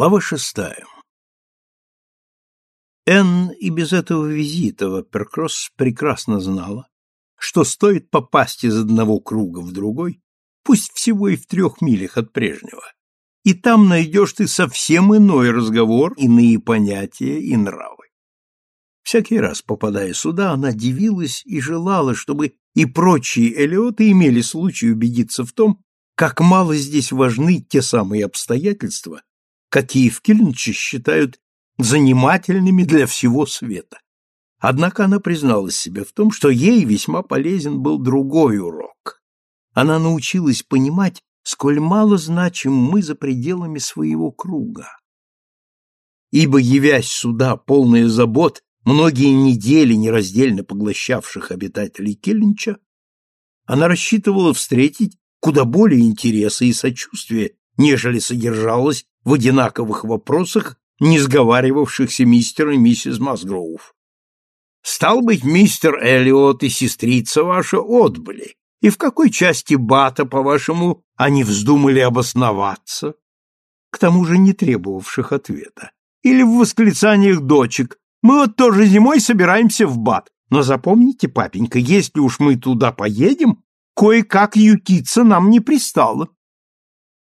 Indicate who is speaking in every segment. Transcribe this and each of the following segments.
Speaker 1: Глава шестая. Энн и без этого визита в Апперкросс прекрасно знала, что стоит попасть из одного круга в другой, пусть всего и в трех милях от прежнего, и там найдешь ты совсем иной разговор, иные понятия и нравы. Всякий раз, попадая сюда, она дивилась и желала, чтобы и прочие элиоты имели случай убедиться в том, как мало здесь важны те самые обстоятельства, какие в Кильнче считают занимательными для всего света. Однако она призналась себе в том, что ей весьма полезен был другой урок. Она научилась понимать, сколь мало значим мы за пределами своего круга. Ибо, явясь сюда, полная забот, многие недели нераздельно поглощавших обитателей Кельнича, она рассчитывала встретить куда более интереса и сочувствия, нежели содержалось в одинаковых вопросах, не сговаривавшихся мистер и миссис Масгроув. «Стал быть, мистер Эллиот и сестрица ваша отбыли, и в какой части бата, по-вашему, они вздумали обосноваться?» К тому же не требовавших ответа. Или в восклицаниях дочек «Мы вот тоже зимой собираемся в бат, но запомните, папенька, если уж мы туда поедем, кое-как ютиться нам не пристало».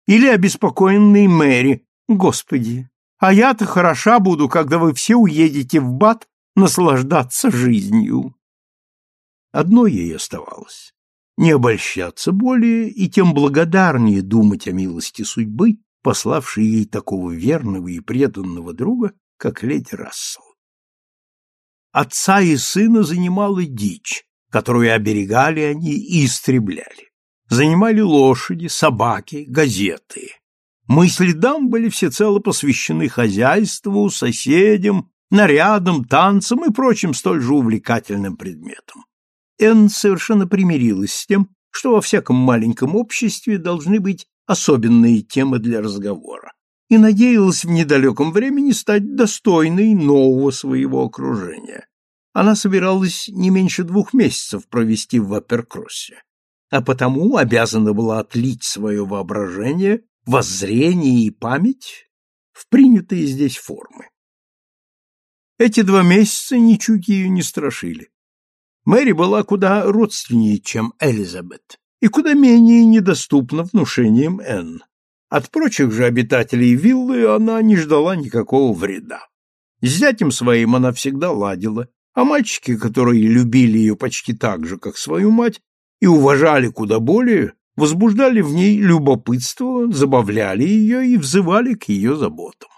Speaker 1: Или обеспокоенный Мэри Господи, а я-то хороша буду, когда вы все уедете в Бат наслаждаться жизнью. Одно ей оставалось — не обольщаться более и тем благодарнее думать о милости судьбы, пославшей ей такого верного и преданного друга, как леди Рассел. Отца и сына занимала дичь, которую оберегали они и истребляли. Занимали лошади, собаки, газеты. Мысли дам были всецело посвящены хозяйству, соседям, нарядам, танцам и прочим столь же увлекательным предметам. Энн совершенно примирилась с тем, что во всяком маленьком обществе должны быть особенные темы для разговора, и надеялась в недалеком времени стать достойной нового своего окружения. Она собиралась не меньше двух месяцев провести в Апперкроссе, а потому обязана была отлить свое воображение воззрение и память в принятые здесь формы. Эти два месяца ничуть ее не страшили. Мэри была куда родственнее, чем Элизабет, и куда менее недоступна внушением Энн. От прочих же обитателей виллы она не ждала никакого вреда. С зятем своим она всегда ладила, а мальчики, которые любили ее почти так же, как свою мать, и уважали куда более, возбуждали в ней любопытство, забавляли ее и взывали к ее заботам.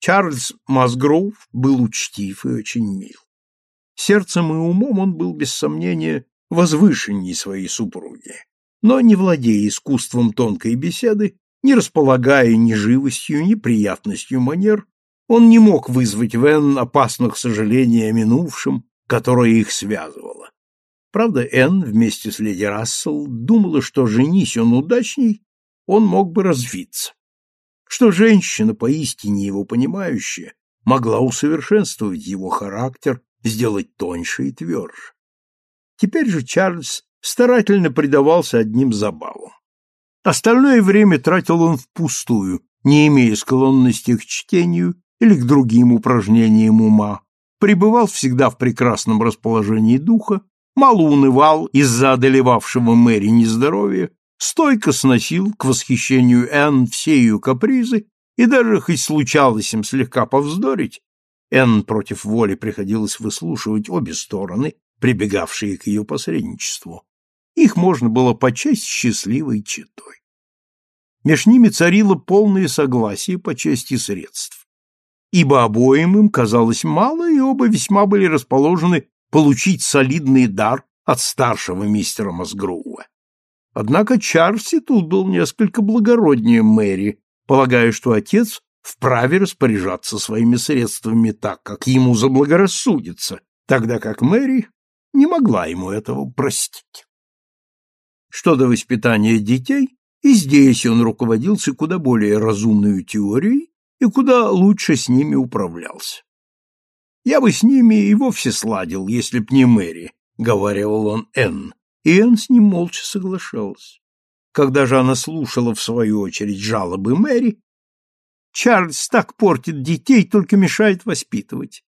Speaker 1: Чарльз Масгроув был учтив и очень мил. Сердцем и умом он был, без сомнения, возвышенней своей супруги, но, не владея искусством тонкой беседы, не располагая ни живостью, ни приятностью манер, он не мог вызвать в Энн опасных сожалений о минувшем, которое их связывало. Правда, Энн вместе с леди Рассел думала, что женись он удачней, он мог бы развиться. Что женщина, поистине его понимающая, могла усовершенствовать его характер, сделать тоньше и тверже. Теперь же Чарльз старательно предавался одним забавам. Остальное время тратил он впустую, не имея склонности к чтению или к другим упражнениям ума, пребывал всегда в прекрасном расположении духа мало унывал из-за одолевавшего Мэри нездоровья, стойко сносил к восхищению Энн все ее капризы, и даже хоть случалось им слегка повздорить, Энн против воли приходилось выслушивать обе стороны, прибегавшие к ее посредничеству. Их можно было почесть счастливой четой. Меж ними царило полное согласие по части средств, ибо обоим им казалось мало, и оба весьма были расположены получить солидный дар от старшего мистера Мосгроува. Однако Чарси тут был несколько благороднее Мэри, полагая, что отец вправе распоряжаться своими средствами так, как ему заблагорассудится, тогда как Мэри не могла ему этого простить. Что до воспитания детей, и здесь он руководился куда более разумной теорией и куда лучше с ними управлялся. Я бы с ними и вовсе сладил, если б не Мэри, — говаривал он Энн, и Энн с ним молча соглашалась. Когда же она слушала, в свою очередь, жалобы Мэри, Чарльз так портит детей, только мешает воспитывать.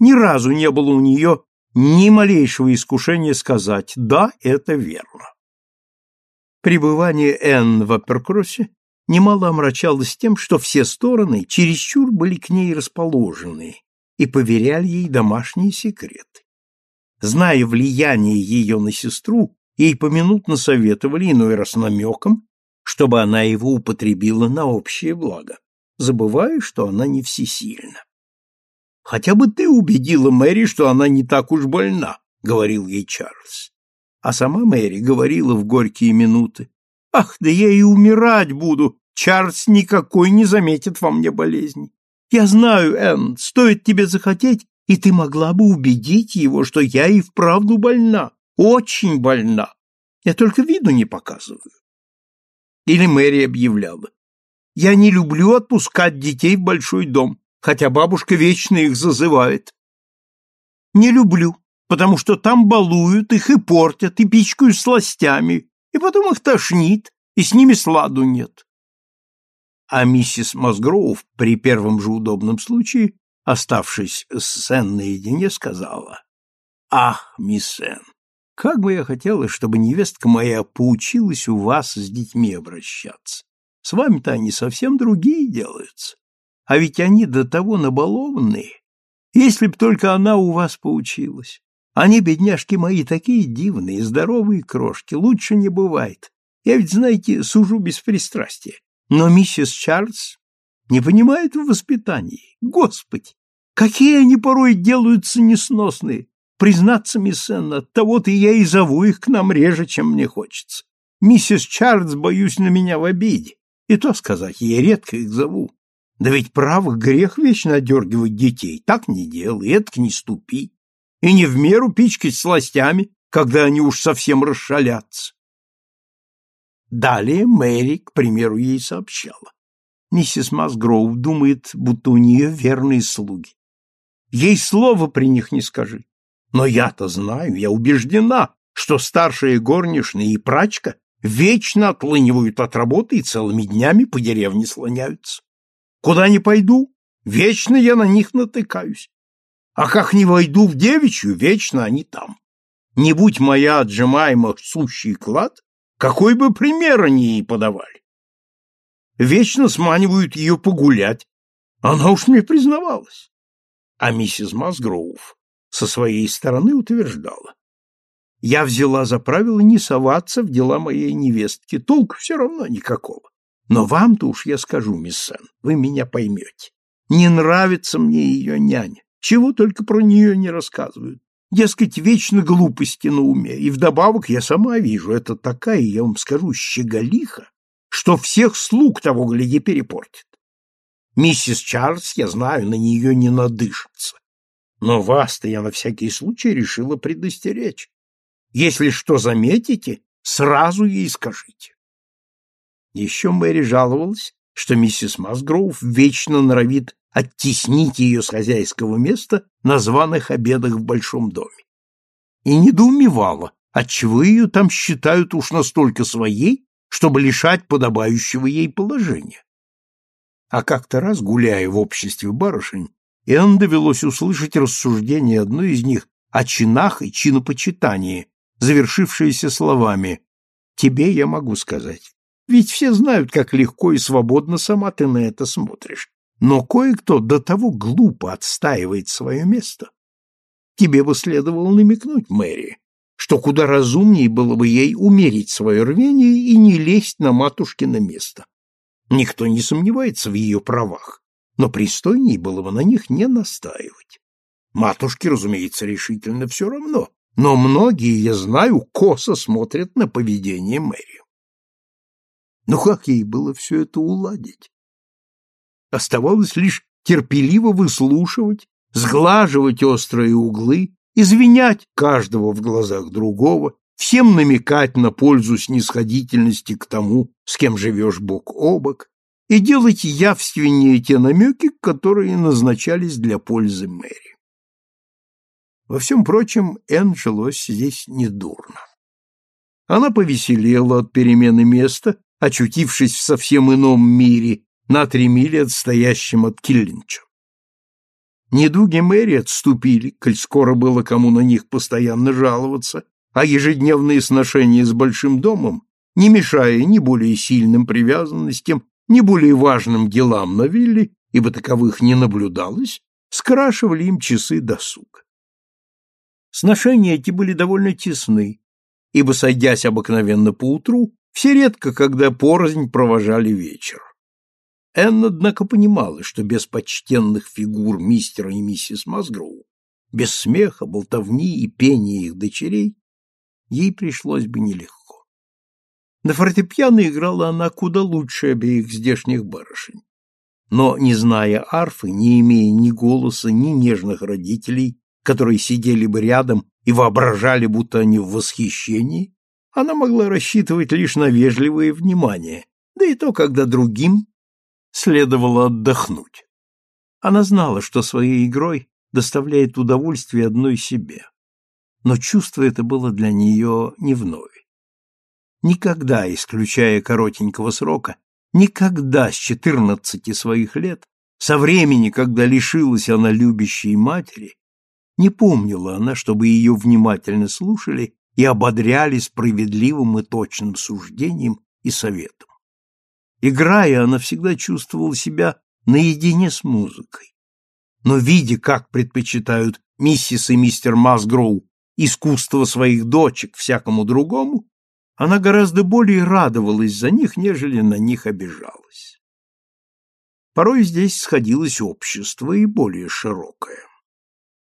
Speaker 1: Ни разу не было у нее ни малейшего искушения сказать «да, это верно». Пребывание Энн в Апперкроссе немало омрачалось тем, что все стороны чересчур были к ней расположены и поверяли ей домашние секреты. Зная влияние ее на сестру, ей поминутно советовали, иной раз намеком, чтобы она его употребила на общее благо, забывая, что она не всесильна. «Хотя бы ты убедила Мэри, что она не так уж больна», — говорил ей Чарльз. А сама Мэри говорила в горькие минуты, «Ах, да я и умирать буду, Чарльз никакой не заметит во мне болезни. Я знаю, Энн, стоит тебе захотеть, и ты могла бы убедить его, что я и вправду больна, очень больна. Я только виду не показываю. Или Мэри объявляла. Я не люблю отпускать детей в большой дом, хотя бабушка вечно их зазывает. Не люблю, потому что там балуют их и портят, и пичкают сластями, и потом их тошнит, и с ними сладу нет. А миссис Мосгроув при первом же удобном случае, оставшись с Сен наедине, сказала, «Ах, мисс Сен, как бы я хотела, чтобы невестка моя поучилась у вас с детьми обращаться. С вами-то они совсем другие делаются. А ведь они до того набалованные. Если б только она у вас поучилась. Они, бедняжки мои, такие дивные, здоровые крошки, лучше не бывает. Я ведь, знаете, сужу без пристрастия. Но миссис Чарльз не понимает в воспитании. Господи, какие они порой делаются несносные. Признаться, мисс Энн, того-то я и зову их к нам реже, чем мне хочется. Миссис Чарльз, боюсь, на меня в обиде. И то сказать, я редко их зову. Да ведь право грех вечно одергивать детей. Так не делай, этак не ступи. И не в меру пичкать сластями, когда они уж совсем расшалятся. Далее Мэри, к примеру, ей сообщала. Миссис Масгроув думает, будто у нее верные слуги. Ей слова при них не скажи. Но я-то знаю, я убеждена, что старшие горничные и прачка вечно отлынивают от работы и целыми днями по деревне слоняются. Куда ни пойду, вечно я на них натыкаюсь. А как не войду в девичью, вечно они там. Не будь моя отжимаема сущий клад, какой бы пример они ей подавали. Вечно сманивают ее погулять. Она уж мне признавалась. А миссис Масгроув со своей стороны утверждала. Я взяла за правило не соваться в дела моей невестки, толку все равно никакого. Но вам-то уж я скажу, мисс Сен, вы меня поймете. Не нравится мне ее няня, чего только про нее не рассказывают. Дескать, вечно глупости на уме, и вдобавок я сама вижу, это такая, я вам скажу, щеголиха, что всех слуг того, гляди, перепортит. Миссис Чарльз, я знаю, на нее не надышится. Но вас-то я на всякий случай решила предостеречь. Если что заметите, сразу ей скажите. Еще Мэри жаловалась, что миссис Масгроув вечно норовит оттеснить ее с хозяйского места на званых обедах в большом доме. И недоумевала, отчего ее там считают уж настолько своей, чтобы лишать подобающего ей положения. А как-то раз, гуляя в обществе барышень, Энн довелось услышать рассуждение одной из них о чинах и чинопочитании, завершившееся словами «Тебе я могу сказать. Ведь все знают, как легко и свободно сама ты на это смотришь. Но кое-кто до того глупо отстаивает свое место. Тебе бы следовало намекнуть Мэри, что куда разумнее было бы ей умерить свое рвение и не лезть на матушкино место. Никто не сомневается в ее правах но пристойней было бы на них не настаивать. Матушке, разумеется, решительно все равно, но многие, я знаю, косо смотрят на поведение Мэри. Но как ей было все это уладить? Оставалось лишь терпеливо выслушивать, сглаживать острые углы, извинять каждого в глазах другого, всем намекать на пользу снисходительности к тому, с кем живешь бок о бок, и делать явственнее те намеки, которые назначались для пользы Мэри. Во всем прочем, Энн жилось здесь недурно. Она повеселела от перемены места, очутившись в совсем ином мире, на три мили отстоящем от Киллинча. Недуги Мэри отступили, коль скоро было кому на них постоянно жаловаться, а ежедневные сношения с большим домом, не мешая ни более сильным привязанностям, ни более важным делам на вилле, ибо таковых не наблюдалось, скрашивали им часы досуга. Сношения эти были довольно тесны, ибо, сойдясь обыкновенно поутру, все редко когда порознь провожали вечер. Энн, однако, понимала, что без почтенных фигур мистера и миссис Масгроу, без смеха, болтовни и пения их дочерей, ей пришлось бы нелегко. На фортепиано играла она куда лучше обеих здешних барышень. Но, не зная арфы, не имея ни голоса, ни нежных родителей, которые сидели бы рядом и воображали, будто они в восхищении, она могла рассчитывать лишь на вежливое внимание, да и то, когда другим следовало отдохнуть. Она знала, что своей игрой доставляет удовольствие одной себе, но чувство это было для нее не вновь. Никогда, исключая коротенького срока, никогда с четырнадцати своих лет, со времени, когда лишилась она любящей матери, не помнила она, чтобы ее внимательно слушали и ободряли справедливым и точным суждением и советом. Играя, она всегда чувствовала себя наедине с музыкой. Но видя, как предпочитают миссис и мистер Масгроу искусство своих дочек всякому другому, она гораздо более радовалась за них, нежели на них обижалась. Порой здесь сходилось общество и более широкое.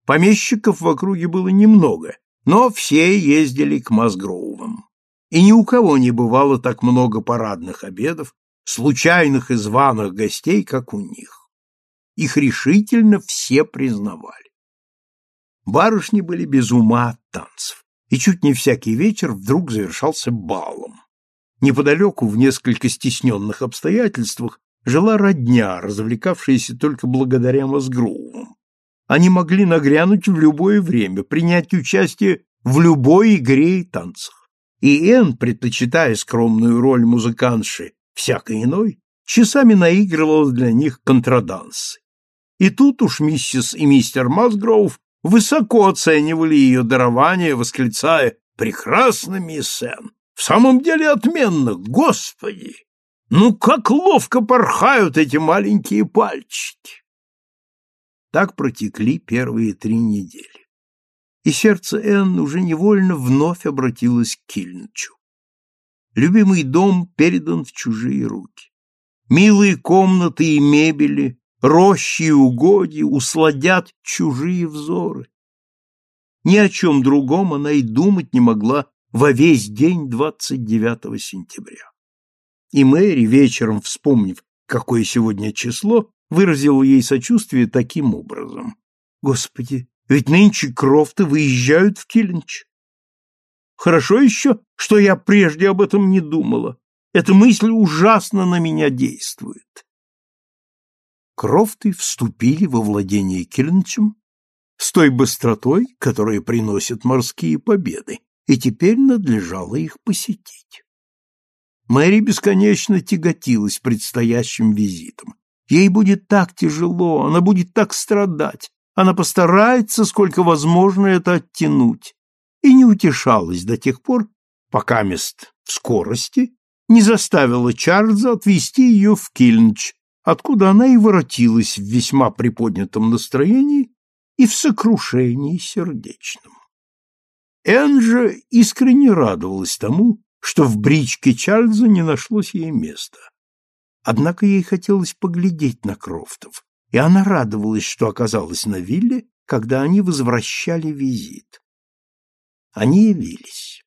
Speaker 1: Помещиков в округе было немного, но все ездили к Масгроувам. И ни у кого не бывало так много парадных обедов, случайных и званых гостей, как у них. Их решительно все признавали. Барышни были без ума от танцев, и чуть не всякий вечер вдруг завершался балом. Неподалеку, в несколько стесненных обстоятельствах, жила родня, развлекавшаяся только благодаря Мозгроувам. Они могли нагрянуть в любое время, принять участие в любой игре и танцах. И Энн, предпочитая скромную роль музыкантши всякой иной, часами наигрывала для них контрадансы. И тут уж миссис и мистер Масгроув высоко оценивали ее дарование, восклицая «Прекрасно, мисс Энн! В самом деле отменно! Господи! Ну, как ловко порхают эти маленькие пальчики!» Так протекли первые три недели. И сердце Энн уже невольно вновь обратилось к Кильнчу. Любимый дом передан в чужие руки. Милые комнаты и мебели, рощи и угодья усладят чужие взоры. Ни о чем другом она и думать не могла во весь день 29 сентября. И Мэри, вечером вспомнив, какое сегодня число, выразила ей сочувствие таким образом. «Господи, ведь нынче Крофты выезжают в Киллинч. Хорошо еще, что я прежде об этом не думала. Эта мысль ужасно на меня действует. Крофты вступили во владение Кельнчем с той быстротой, которая приносит морские победы, и теперь надлежало их посетить. Мэри бесконечно тяготилась предстоящим визитом. Ей будет так тяжело, она будет так страдать, она постарается, сколько возможно, это оттянуть и не утешалась до тех пор, пока мест в скорости не заставила Чарльза отвезти ее в Кильнч, откуда она и воротилась в весьма приподнятом настроении и в сокрушении сердечном. Энджа искренне радовалась тому, что в бричке Чарльза не нашлось ей места. Однако ей хотелось поглядеть на Крофтов, и она радовалась, что оказалась на вилле, когда они возвращали визит. Они явились.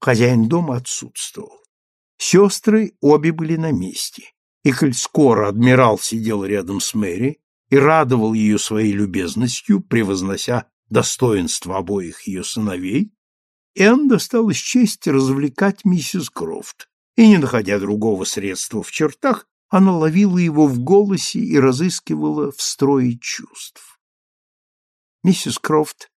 Speaker 1: Хозяин дома отсутствовал. Сестры обе были на месте, и коль скоро адмирал сидел рядом с Мэри и радовал ее своей любезностью, превознося достоинство обоих ее сыновей, Энн досталась честь развлекать миссис Крофт, и, не находя другого средства в чертах, она ловила его в голосе и разыскивала в строе чувств. Миссис Крофт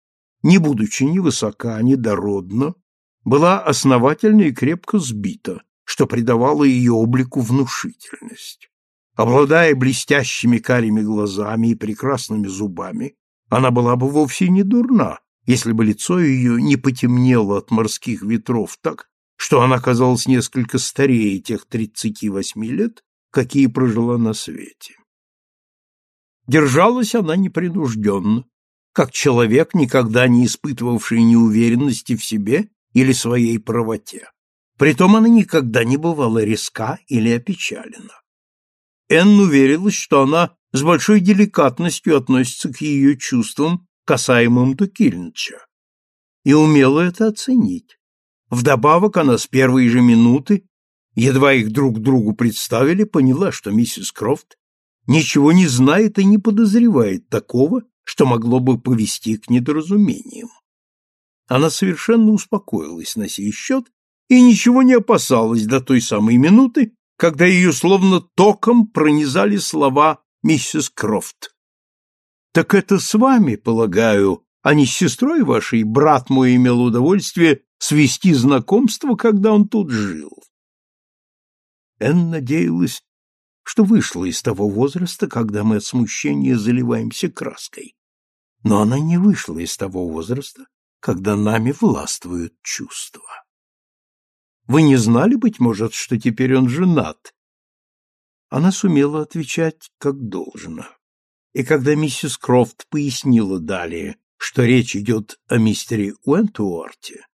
Speaker 1: не будучи ни высока, ни дородна, была основательно и крепко сбита, что придавало ее облику внушительность. Обладая блестящими карими глазами и прекрасными зубами, она была бы вовсе не дурна, если бы лицо ее не потемнело от морских ветров так, что она казалась несколько старее тех тридцати восьми лет, какие прожила на свете. Держалась она непринужденно, как человек, никогда не испытывавший неуверенности в себе или своей правоте. Притом она никогда не бывала резка или опечалена. Энн уверилась, что она с большой деликатностью относится к ее чувствам, касаемым Тукильнча, и умела это оценить. Вдобавок она с первой же минуты, едва их друг другу представили, поняла, что миссис Крофт ничего не знает и не подозревает такого, что могло бы повести к недоразумениям. Она совершенно успокоилась на сей счет и ничего не опасалась до той самой минуты, когда ее словно током пронизали слова миссис Крофт. «Так это с вами, полагаю, а не с сестрой вашей брат мой имел удовольствие свести знакомство, когда он тут жил?» Энн надеялась, что вышла из того возраста, когда мы от смущения заливаемся краской. Но она не вышла из того возраста, когда нами властвуют чувства. Вы не знали, быть может, что теперь он женат? Она сумела отвечать как должно. И когда миссис Крофт пояснила далее, что речь идет о мистере Уэнтуорте,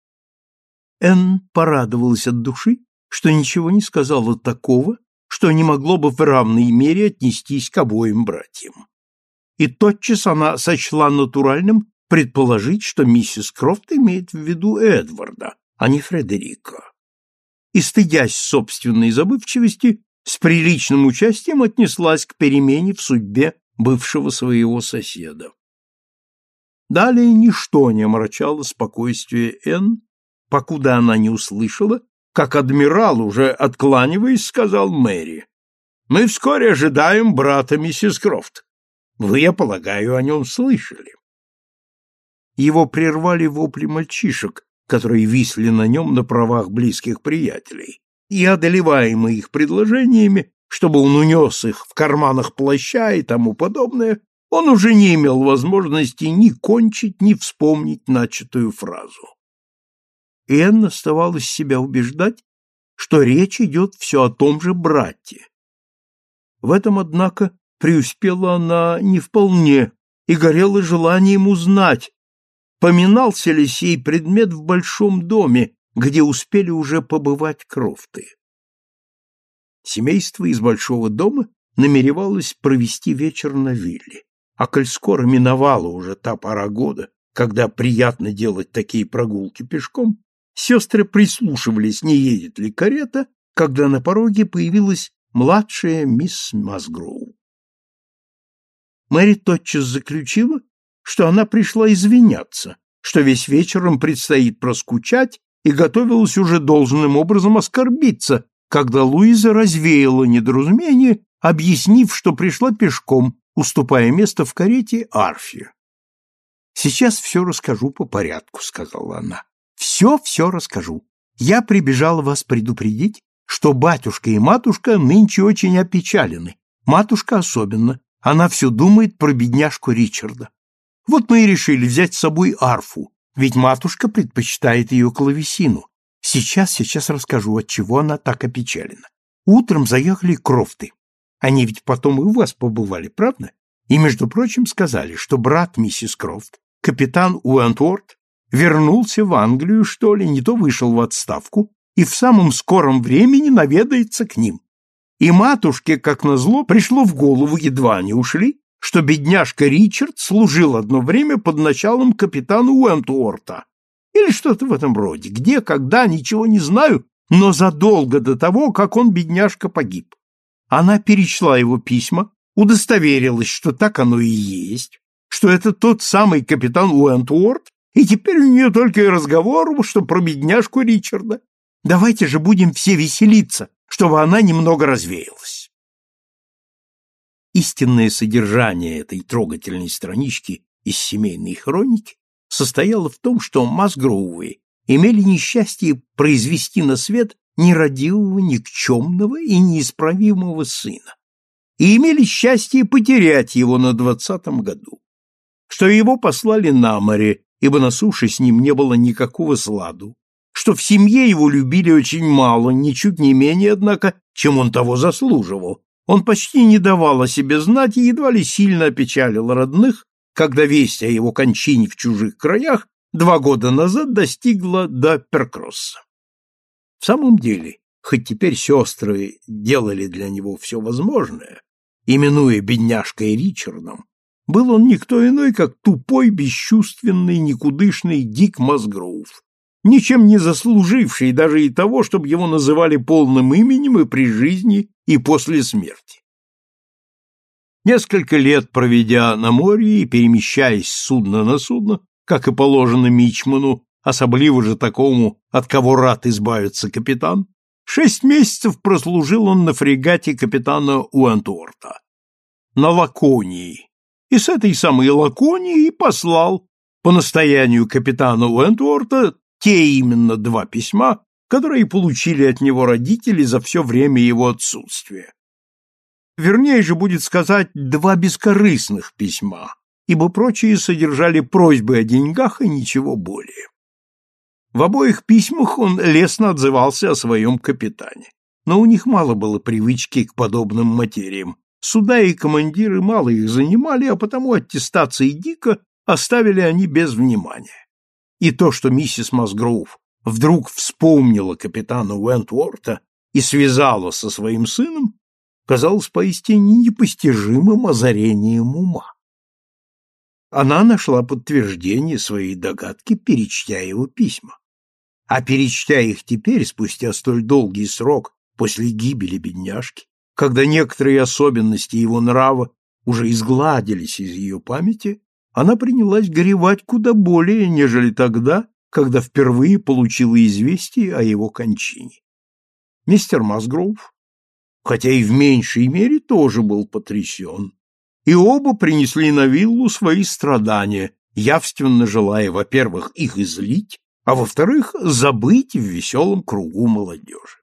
Speaker 1: Энн порадовалась от души, что ничего не сказала такого, что не могло бы в равной мере отнестись к обоим братьям. И тотчас она сочла натуральным предположить, что миссис Крофт имеет в виду Эдварда, а не Фредерика и, стыдясь собственной забывчивости, с приличным участием отнеслась к перемене в судьбе бывшего своего соседа. Далее ничто не омрачало спокойствие Энн, покуда она не услышала, как адмирал, уже откланиваясь, сказал Мэри. «Мы вскоре ожидаем брата миссис Крофт. Вы, я полагаю, о нем слышали». Его прервали вопли мальчишек, которые висли на нем на правах близких приятелей, и, одолеваемый их предложениями, чтобы он унес их в карманах плаща и тому подобное, он уже не имел возможности ни кончить, ни вспомнить начатую фразу. И Энн оставалось себя убеждать, что речь идет все о том же брате. В этом, однако, преуспела она не вполне и горела желанием узнать, поминался ли сей предмет в большом доме, где успели уже побывать крофты. Семейство из большого дома намеревалось провести вечер на вилле, а коль скоро миновала уже та пора года, когда приятно делать такие прогулки пешком, сестры прислушивались, не едет ли карета, когда на пороге появилась младшая мисс Масгроу. Мэри тотчас заключила, что она пришла извиняться, что весь вечер им предстоит проскучать, и готовилась уже должным образом оскорбиться, когда Луиза развеяла недоразумение, объяснив, что пришла пешком, уступая место в карете Арфе. «Сейчас все расскажу по порядку», — сказала она. «Все-все расскажу. Я прибежала вас предупредить, что батюшка и матушка нынче очень опечалены. Матушка особенно. Она все думает про бедняжку Ричарда. Вот мы и решили взять с собой арфу, ведь матушка предпочитает ее клавесину. Сейчас, сейчас расскажу, от чего она так опечалена. Утром заехали Крофты. Они ведь потом и у вас побывали, правда? И, между прочим, сказали, что брат миссис Крофт, капитан Уэнтворд, вернулся в Англию, что ли, не то вышел в отставку и в самом скором времени наведается к ним. И матушке, как назло, пришло в голову, едва они ушли, что бедняжка Ричард служил одно время под началом капитана Уэнтуорта. Или что-то в этом роде. Где, когда, ничего не знаю, но задолго до того, как он, бедняжка, погиб. Она перечла его письма, удостоверилась, что так оно и есть, что это тот самый капитан Уэнтуорт, и теперь у нее только и разговор, что про бедняжку Ричарда. Давайте же будем все веселиться, чтобы она немного развеялась. Истинное содержание этой трогательной странички из семейной хроники состояло в том, что Масгроувы имели несчастье произвести на свет нерадивого, никчемного и неисправимого сына. и имели счастье потерять его на двадцатом году, что его послали на море, ибо на суше с ним не было никакого сладу, что в семье его любили очень мало, ничуть не менее, однако, чем он того заслуживал. Он почти не давал о себе знать и едва ли сильно опечалил родных, когда весть о его кончине в чужих краях два года назад достигла до Перкросса. В самом деле, хоть теперь сестры делали для него все возможное, именуя бедняжкой Ричардом, был он никто иной, как тупой, бесчувственный, никудышный Дик Масгроув, ничем не заслуживший даже и того, чтобы его называли полным именем и при жизни, и после смерти. Несколько лет проведя на море и перемещаясь с судна на судно, как и положено мичману, особливо же такому, от кого рад избавиться капитан, шесть месяцев прослужил он на фрегате капитана Уэнтуорта, на Лаконии, и с этой самой Лаконии и послал по настоянию капитана Уэнтуорта те именно два письма, которые получили от него родители за все время его отсутствия. Вернее же будет сказать два бескорыстных письма, ибо прочие содержали просьбы о деньгах и ничего более. В обоих письмах он лестно отзывался о своем капитане, но у них мало было привычки к подобным материям. Суда и командиры мало их занимали, а потому аттестации Дика оставили они без внимания. И то, что миссис Масгроув вдруг вспомнила капитана Уэнтворта и связала со своим сыном, казалось поистине непостижимым озарением ума. Она нашла подтверждение своей догадки, перечтя его письма. А перечтя их теперь, спустя столь долгий срок после гибели бедняжки, когда некоторые особенности его нрава уже изгладились из ее памяти, она принялась горевать куда более, нежели тогда, когда впервые получила известие о его кончине. Мистер Масгроув, хотя и в меньшей мере, тоже был потрясен, и оба принесли на виллу свои страдания, явственно желая, во-первых, их излить, а во-вторых, забыть в веселом кругу молодежи.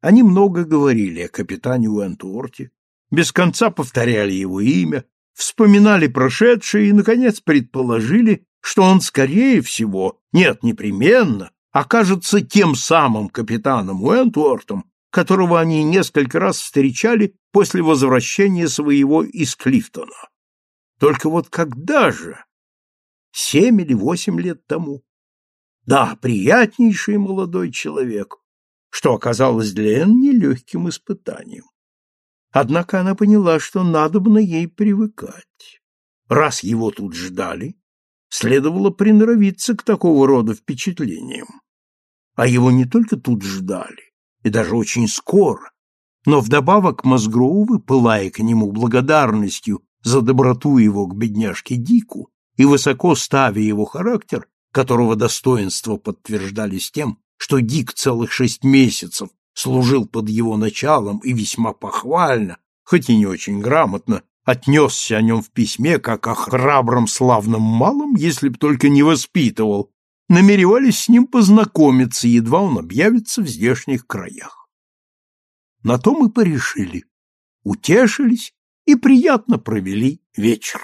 Speaker 1: Они много говорили о капитане Уэнтуорте, без конца повторяли его имя, вспоминали прошедшее и, наконец, предположили, что он, скорее всего, нет, непременно, окажется тем самым капитаном Уэнтуортом, которого они несколько раз встречали после возвращения своего из Клифтона. Только вот когда же? Семь или восемь лет тому. Да, приятнейший молодой человек, что оказалось для Энн нелегким испытанием. Однако она поняла, что надобно ей привыкать. Раз его тут ждали, следовало приноровиться к такого рода впечатлениям. А его не только тут ждали, и даже очень скоро, но вдобавок Мозгроувы, пылая к нему благодарностью за доброту его к бедняжке Дику и высоко ставя его характер, которого достоинства подтверждались тем, что Дик целых шесть месяцев служил под его началом и весьма похвально, хоть и не очень грамотно, отнесся о нем в письме как о храбром славном малом, если б только не воспитывал, намеревались с ним познакомиться, едва он объявится в здешних краях. На то мы порешили, утешились и приятно провели вечер.